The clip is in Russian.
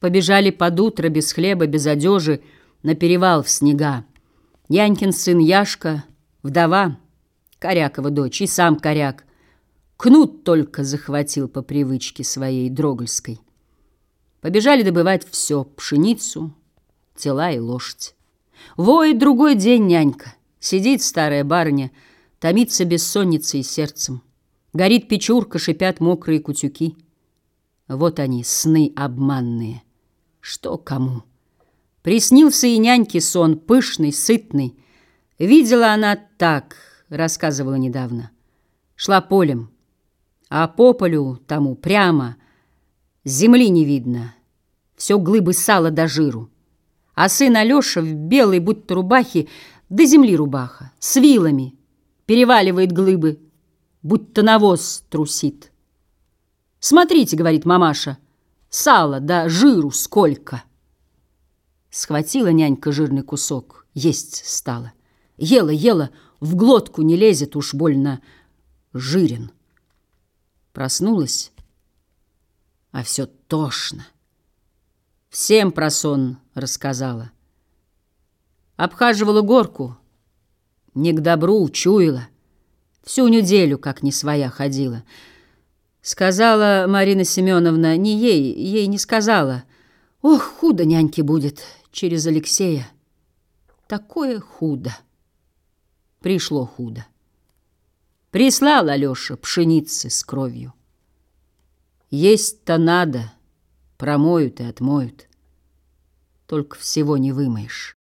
Побежали под утро без хлеба, без одежи на перевал в снега. Янькин сын Яшка, вдова, Корякова дочь и сам Коряк. Кнут только захватил по привычке своей дрогольской. Побежали добывать все — пшеницу, тела и лошадь. Воет другой день нянька. Сидит старая барыня, томится бессонницей и сердцем. Горит печурка, шипят мокрые кутюки. Вот они, сны обманные. Что кому? Приснился и няньке сон, пышный, сытный. Видела она так, рассказывала недавно. Шла полем, а по полю тому прямо земли не видно. Все глыбы сала до жиру. А сын Алеша в белой будто рубахе до земли рубаха, с вилами, переваливает глыбы, будто навоз трусит. «Смотрите», — говорит мамаша, — «сала да жиру сколько!» Схватила нянька жирный кусок, есть стала. Ела, ела, в глотку не лезет уж больно жирен. Проснулась, а все тошно. Всем про сон рассказала. Обхаживала горку, не к добру учуяла. Всю неделю, как не своя, ходила. Сказала Марина Семеновна, не ей, ей не сказала. Ох, худо няньке будет через Алексея. Такое худо. Пришло худо. Прислал Алеша пшеницы с кровью. Есть-то надо, промоют и отмоют. Только всего не вымоешь.